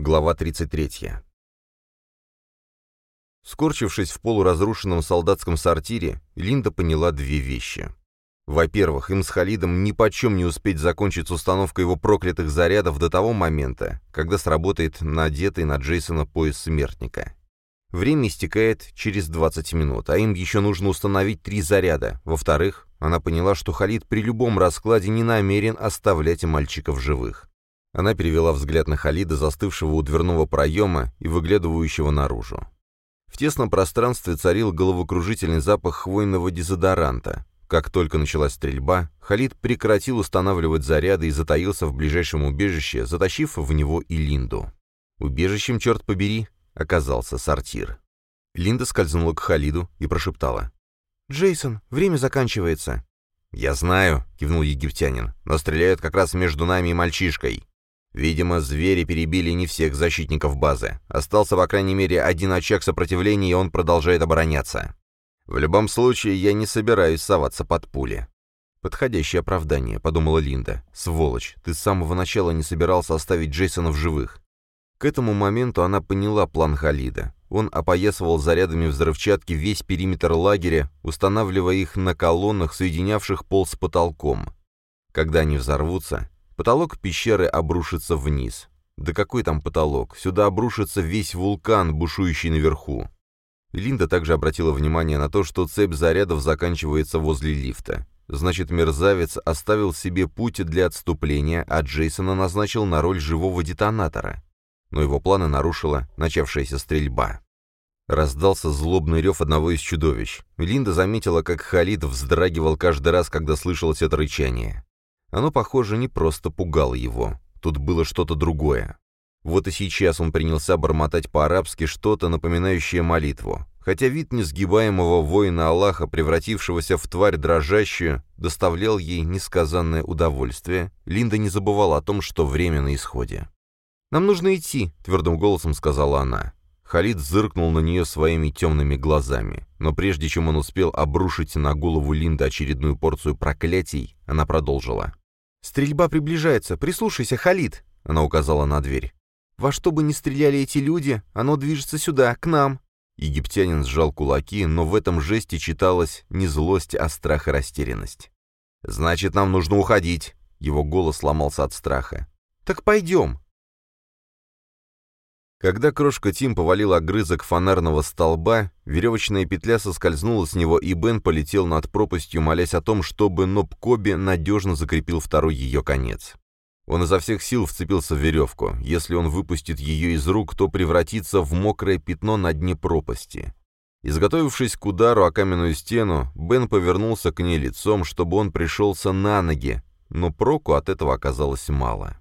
Глава 33. Скорчившись в полуразрушенном солдатском сортире, Линда поняла две вещи. Во-первых, им с Халидом ни почем не успеть закончить с установкой его проклятых зарядов до того момента, когда сработает надетый на Джейсона пояс смертника. Время истекает через 20 минут, а им еще нужно установить три заряда. Во-вторых, она поняла, что Халид при любом раскладе не намерен оставлять мальчиков живых. Она перевела взгляд на Халида, застывшего у дверного проема и выглядывающего наружу. В тесном пространстве царил головокружительный запах хвойного дезодоранта. Как только началась стрельба, Халид прекратил устанавливать заряды и затаился в ближайшем убежище, затащив в него и Линду. Убежищем, черт побери, оказался сортир. Линда скользнула к Халиду и прошептала. «Джейсон, время заканчивается». «Я знаю», — кивнул египтянин, — «но стреляют как раз между нами и мальчишкой. Видимо, звери перебили не всех защитников базы. Остался, по крайней мере, один очаг сопротивления, и он продолжает обороняться. В любом случае, я не собираюсь соваться под пули. «Подходящее оправдание», — подумала Линда. «Сволочь, ты с самого начала не собирался оставить Джейсона в живых». К этому моменту она поняла план Халида. Он опоясывал зарядами взрывчатки весь периметр лагеря, устанавливая их на колоннах, соединявших пол с потолком. Когда они взорвутся, Потолок пещеры обрушится вниз. Да какой там потолок? Сюда обрушится весь вулкан, бушующий наверху. Линда также обратила внимание на то, что цепь зарядов заканчивается возле лифта. Значит, мерзавец оставил себе путь для отступления, а Джейсона назначил на роль живого детонатора. Но его планы нарушила начавшаяся стрельба. Раздался злобный рев одного из чудовищ. Линда заметила, как Халид вздрагивал каждый раз, когда слышалось это рычание. Оно, похоже, не просто пугало его. Тут было что-то другое. Вот и сейчас он принялся бормотать по-арабски что-то, напоминающее молитву. Хотя вид несгибаемого воина Аллаха, превратившегося в тварь дрожащую, доставлял ей несказанное удовольствие, Линда не забывала о том, что время на исходе. «Нам нужно идти», — твердым голосом сказала она. Халид зыркнул на нее своими темными глазами. Но прежде чем он успел обрушить на голову Линды очередную порцию проклятий, она продолжила. «Стрельба приближается. Прислушайся, Халид!» Она указала на дверь. «Во что бы ни стреляли эти люди, оно движется сюда, к нам!» Египтянин сжал кулаки, но в этом жесте читалась не злость, а страх и растерянность. «Значит, нам нужно уходить!» Его голос ломался от страха. «Так пойдем!» Когда крошка Тим повалил огрызок фонарного столба, веревочная петля соскользнула с него, и Бен полетел над пропастью, молясь о том, чтобы Ноб Коби надежно закрепил второй ее конец. Он изо всех сил вцепился в веревку. Если он выпустит ее из рук, то превратится в мокрое пятно на дне пропасти. Изготовившись к удару о каменную стену, Бен повернулся к ней лицом, чтобы он пришелся на ноги, но проку от этого оказалось мало.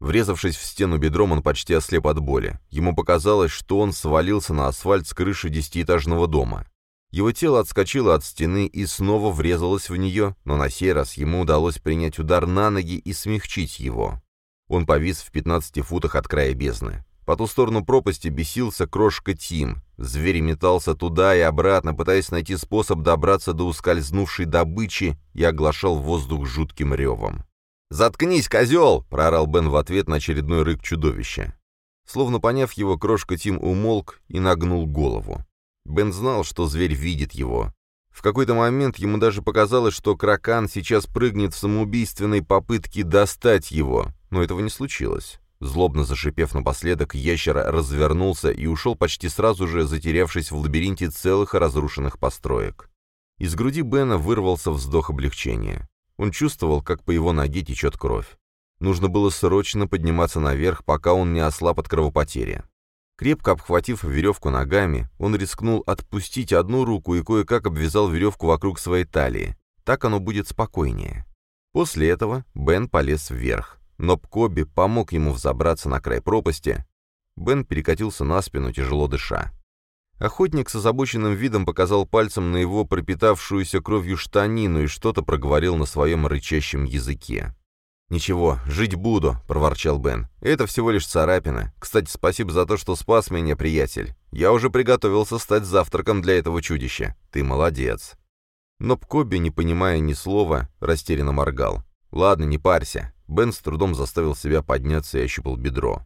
Врезавшись в стену бедром, он почти ослеп от боли. Ему показалось, что он свалился на асфальт с крыши десятиэтажного дома. Его тело отскочило от стены и снова врезалось в нее, но на сей раз ему удалось принять удар на ноги и смягчить его. Он повис в 15 футах от края бездны. По ту сторону пропасти бесился крошка Тим. Зверь метался туда и обратно, пытаясь найти способ добраться до ускользнувшей добычи и оглашал воздух жутким ревом. «Заткнись, козел!» — проорал Бен в ответ на очередной рык чудовища. Словно поняв его, крошка Тим умолк и нагнул голову. Бен знал, что зверь видит его. В какой-то момент ему даже показалось, что Кракан сейчас прыгнет в самоубийственной попытке достать его, но этого не случилось. Злобно зашипев напоследок, ящер развернулся и ушел почти сразу же, затерявшись в лабиринте целых разрушенных построек. Из груди Бена вырвался вздох облегчения. Он чувствовал, как по его ноге течет кровь. Нужно было срочно подниматься наверх, пока он не ослаб от кровопотери. Крепко обхватив веревку ногами, он рискнул отпустить одну руку и кое-как обвязал веревку вокруг своей талии. Так оно будет спокойнее. После этого Бен полез вверх. Но Пкоби помог ему взобраться на край пропасти. Бен перекатился на спину, тяжело дыша. Охотник с озабоченным видом показал пальцем на его пропитавшуюся кровью штанину и что-то проговорил на своем рычащем языке. «Ничего, жить буду», — проворчал Бен. «Это всего лишь царапина. Кстати, спасибо за то, что спас меня, приятель. Я уже приготовился стать завтраком для этого чудища. Ты молодец». Но Пкоби, не понимая ни слова, растерянно моргал. «Ладно, не парься». Бен с трудом заставил себя подняться и ощупал бедро.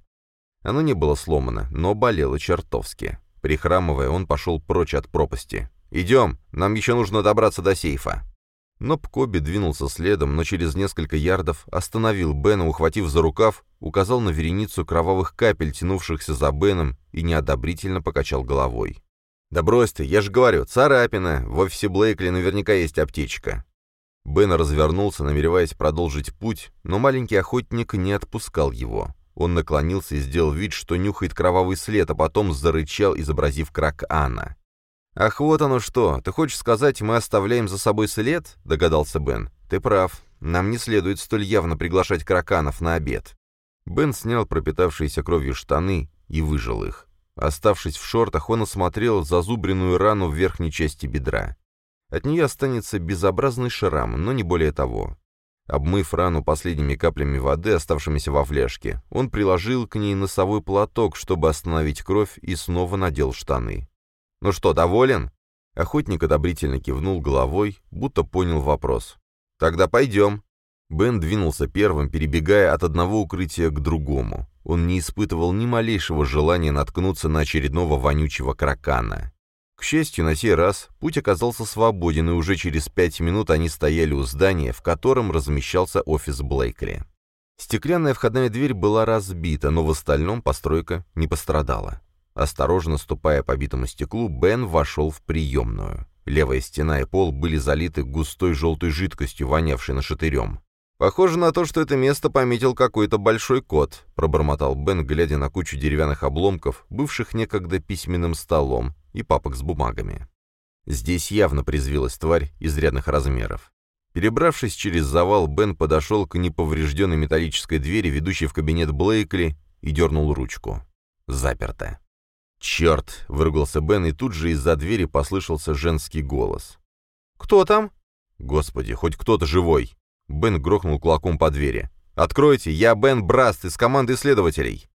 Оно не было сломано, но болело чертовски. Прихрамывая, он пошел прочь от пропасти. «Идем, нам еще нужно добраться до сейфа». Но Пкоби двинулся следом, но через несколько ярдов остановил Бена, ухватив за рукав, указал на вереницу кровавых капель, тянувшихся за Беном, и неодобрительно покачал головой. «Да брось ты, я же говорю, царапина, в офисе Блейкли наверняка есть аптечка». Бен развернулся, намереваясь продолжить путь, но маленький охотник не отпускал его. Он наклонился и сделал вид, что нюхает кровавый след, а потом зарычал, изобразив крак. «Ах, вот оно что! Ты хочешь сказать, мы оставляем за собой след?» — догадался Бен. «Ты прав. Нам не следует столь явно приглашать краканов на обед». Бен снял пропитавшиеся кровью штаны и выжил их. Оставшись в шортах, он осмотрел зазубренную рану в верхней части бедра. От нее останется безобразный шрам, но не более того. Обмыв рану последними каплями воды, оставшимися во фляжке, он приложил к ней носовой платок, чтобы остановить кровь, и снова надел штаны. «Ну что, доволен?» Охотник одобрительно кивнул головой, будто понял вопрос. «Тогда пойдем». Бен двинулся первым, перебегая от одного укрытия к другому. Он не испытывал ни малейшего желания наткнуться на очередного вонючего кракана. К счастью, на сей раз путь оказался свободен, и уже через пять минут они стояли у здания, в котором размещался офис Блейкли. Стеклянная входная дверь была разбита, но в остальном постройка не пострадала. Осторожно ступая по битому стеклу, Бен вошел в приемную. Левая стена и пол были залиты густой желтой жидкостью, вонявшей нашатырем. «Похоже на то, что это место пометил какой-то большой кот», — пробормотал Бен, глядя на кучу деревянных обломков, бывших некогда письменным столом, и папок с бумагами. Здесь явно призвилась тварь изрядных размеров. Перебравшись через завал, Бен подошел к неповрежденной металлической двери, ведущей в кабинет Блейкли, и дернул ручку. Заперто. «Черт!» — выругался Бен, и тут же из-за двери послышался женский голос. «Кто там?» «Господи, хоть кто-то живой!» Бен грохнул кулаком по двери. «Откройте, я Бен Браст из команды исследователей!»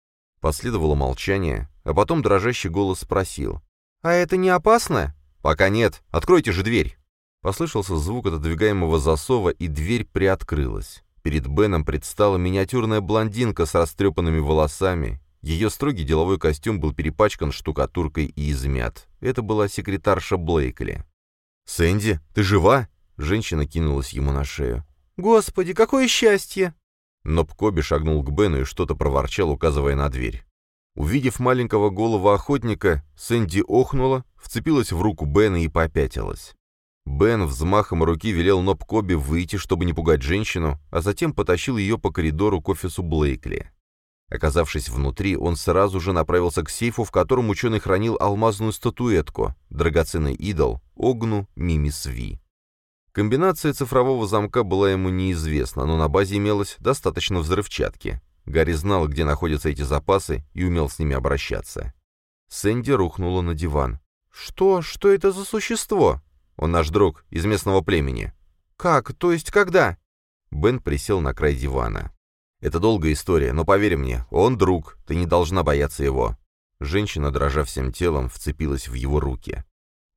Последовало молчание, а потом дрожащий голос спросил. «А это не опасно?» «Пока нет. Откройте же дверь!» Послышался звук отодвигаемого засова, и дверь приоткрылась. Перед Беном предстала миниатюрная блондинка с растрепанными волосами. Ее строгий деловой костюм был перепачкан штукатуркой и измят. Это была секретарша Блейкли. «Сэнди, ты жива?» Женщина кинулась ему на шею. «Господи, какое счастье!» Но Пкоби шагнул к Бену и что-то проворчал, указывая на дверь. Увидев маленького голого охотника, Сэнди охнула, вцепилась в руку Бена и попятилась. Бен взмахом руки велел Ноб Коби выйти, чтобы не пугать женщину, а затем потащил ее по коридору к офису Блейкли. Оказавшись внутри, он сразу же направился к сейфу, в котором ученый хранил алмазную статуэтку, драгоценный идол, Огну Мимисви. Комбинация цифрового замка была ему неизвестна, но на базе имелось достаточно взрывчатки. Гарри знал, где находятся эти запасы, и умел с ними обращаться. Сэнди рухнула на диван. «Что? Что это за существо?» «Он наш друг, из местного племени». «Как? То есть когда?» Бен присел на край дивана. «Это долгая история, но поверь мне, он друг, ты не должна бояться его». Женщина, дрожа всем телом, вцепилась в его руки.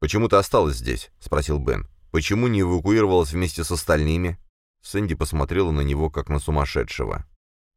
«Почему ты осталась здесь?» — спросил Бен. Почему не эвакуировалась вместе с остальными?» Сэнди посмотрела на него, как на сумасшедшего.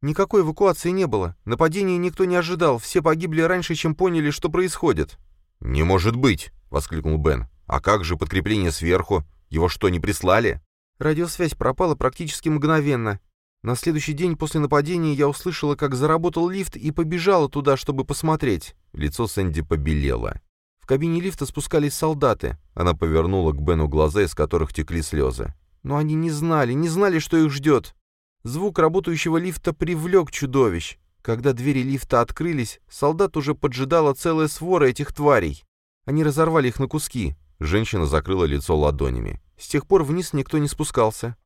«Никакой эвакуации не было. Нападения никто не ожидал. Все погибли раньше, чем поняли, что происходит». «Не может быть!» — воскликнул Бен. «А как же подкрепление сверху? Его что, не прислали?» Радиосвязь пропала практически мгновенно. На следующий день после нападения я услышала, как заработал лифт и побежала туда, чтобы посмотреть. Лицо Сэнди побелело. В кабине лифта спускались солдаты. Она повернула к Бену глаза, из которых текли слезы. Но они не знали, не знали, что их ждет. Звук работающего лифта привлек чудовищ. Когда двери лифта открылись, солдат уже поджидала целая свора этих тварей. Они разорвали их на куски. Женщина закрыла лицо ладонями. С тех пор вниз никто не спускался.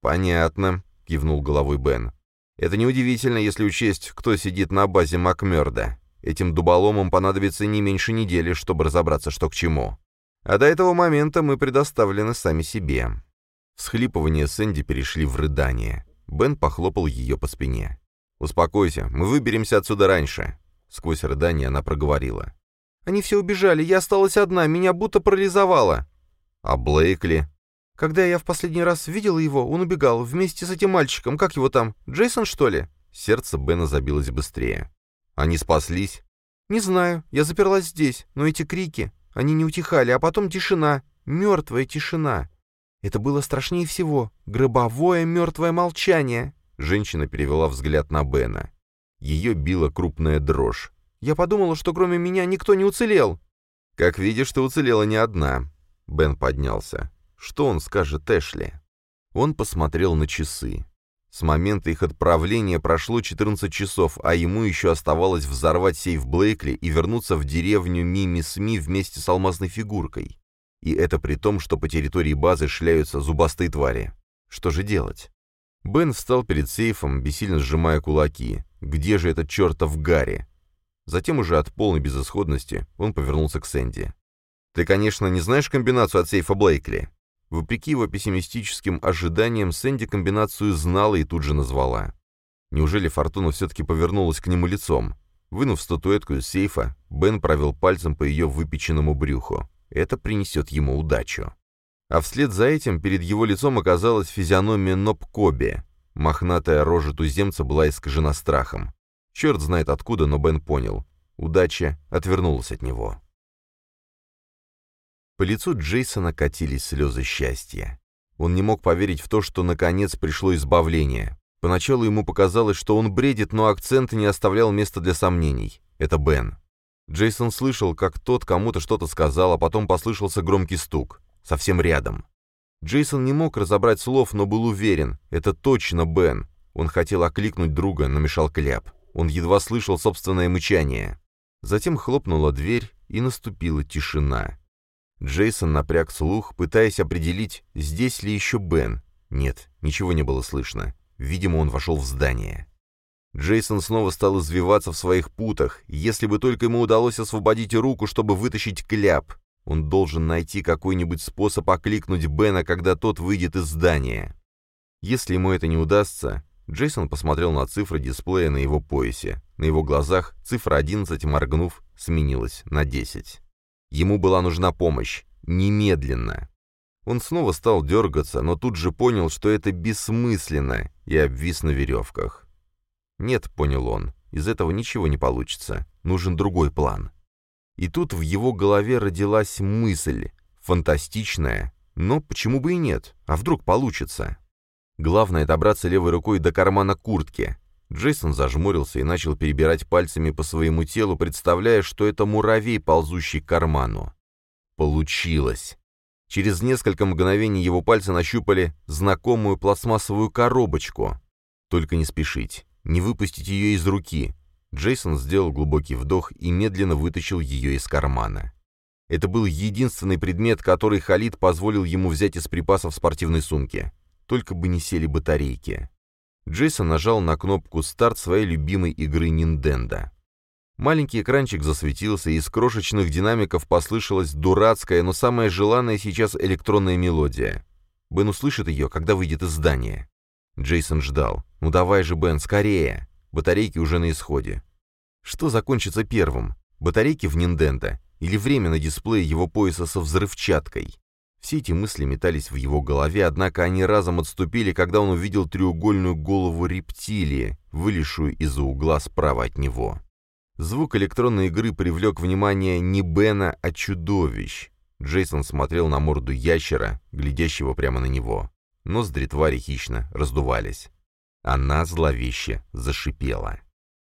«Понятно», — кивнул головой Бен. «Это неудивительно, если учесть, кто сидит на базе Макмерда. Этим дуболомам понадобится не меньше недели, чтобы разобраться, что к чему. А до этого момента мы предоставлены сами себе». Всхлипывания Сэнди перешли в рыдание. Бен похлопал ее по спине. «Успокойся, мы выберемся отсюда раньше». Сквозь рыдание она проговорила. «Они все убежали, я осталась одна, меня будто парализовало». «А Блейкли?» «Когда я в последний раз видела его, он убегал вместе с этим мальчиком, как его там, Джейсон, что ли?» Сердце Бена забилось быстрее. Они спаслись? Не знаю, я заперлась здесь, но эти крики, они не утихали, а потом тишина, мертвая тишина. Это было страшнее всего, гробовое мертвое молчание. Женщина перевела взгляд на Бена. Ее била крупная дрожь. Я подумала, что кроме меня никто не уцелел. Как видишь, ты уцелела не одна. Бен поднялся. Что он скажет Эшли? Он посмотрел на часы. С момента их отправления прошло 14 часов, а ему еще оставалось взорвать сейф Блейкли и вернуться в деревню Мими Сми вместе с алмазной фигуркой. И это при том, что по территории базы шляются зубастые твари. Что же делать? Бен встал перед сейфом, бессильно сжимая кулаки. Где же этот чертов Гарри? Затем уже от полной безысходности он повернулся к Сэнди. «Ты, конечно, не знаешь комбинацию от сейфа Блейкли?» Вопреки его пессимистическим ожиданиям, Сэнди комбинацию знала и тут же назвала. Неужели Фортуна все-таки повернулась к нему лицом? Вынув статуэтку из сейфа, Бен провел пальцем по ее выпеченному брюху. Это принесет ему удачу. А вслед за этим перед его лицом оказалась физиономия Нобкоби. Мохнатая рожа туземца была искажена страхом. Черт знает откуда, но Бен понял. Удача отвернулась от него. По лицу Джейсона катились слезы счастья. Он не мог поверить в то, что наконец пришло избавление. Поначалу ему показалось, что он бредит, но акцент не оставлял места для сомнений. Это Бен. Джейсон слышал, как тот кому-то что-то сказал, а потом послышался громкий стук. Совсем рядом. Джейсон не мог разобрать слов, но был уверен. Это точно Бен. Он хотел окликнуть друга, но мешал кляп. Он едва слышал собственное мычание. Затем хлопнула дверь, и наступила тишина. Джейсон напряг слух, пытаясь определить, здесь ли еще Бен. Нет, ничего не было слышно. Видимо, он вошел в здание. Джейсон снова стал извиваться в своих путах. Если бы только ему удалось освободить руку, чтобы вытащить кляп. Он должен найти какой-нибудь способ окликнуть Бена, когда тот выйдет из здания. Если ему это не удастся, Джейсон посмотрел на цифры дисплея на его поясе. На его глазах цифра 11, моргнув, сменилась на 10. Ему была нужна помощь. Немедленно. Он снова стал дергаться, но тут же понял, что это бессмысленно, и обвис на веревках. «Нет», — понял он, — «из этого ничего не получится. Нужен другой план». И тут в его голове родилась мысль, фантастичная, но почему бы и нет, а вдруг получится? Главное — добраться левой рукой до кармана куртки. Джейсон зажмурился и начал перебирать пальцами по своему телу, представляя, что это муравей, ползущий к карману. Получилось. Через несколько мгновений его пальцы нащупали знакомую пластмассовую коробочку. Только не спешить, не выпустить ее из руки. Джейсон сделал глубокий вдох и медленно вытащил ее из кармана. Это был единственный предмет, который Халид позволил ему взять из припасов спортивной сумки. Только бы не сели батарейки. Джейсон нажал на кнопку «Старт» своей любимой игры Nintendo. Маленький экранчик засветился, и из крошечных динамиков послышалась дурацкая, но самая желанная сейчас электронная мелодия. Бен услышит ее, когда выйдет из здания. Джейсон ждал. «Ну давай же, Бен, скорее!» Батарейки уже на исходе. Что закончится первым? Батарейки в Nintendo или время на дисплее его пояса со взрывчаткой? Все эти мысли метались в его голове, однако они разом отступили, когда он увидел треугольную голову рептилии, вылезшую из-за угла справа от него. Звук электронной игры привлек внимание не Бена, а чудовищ. Джейсон смотрел на морду ящера, глядящего прямо на него. Ноздри твари хищно раздувались. Она зловеще зашипела.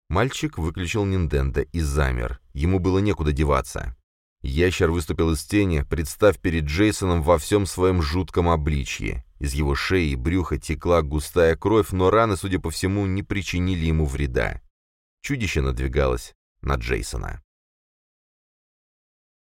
Мальчик выключил Нинденда и замер. Ему было некуда деваться. Ящер выступил из тени, представ перед Джейсоном во всем своем жутком обличье. Из его шеи и брюха текла густая кровь, но раны, судя по всему, не причинили ему вреда. Чудище надвигалось на Джейсона.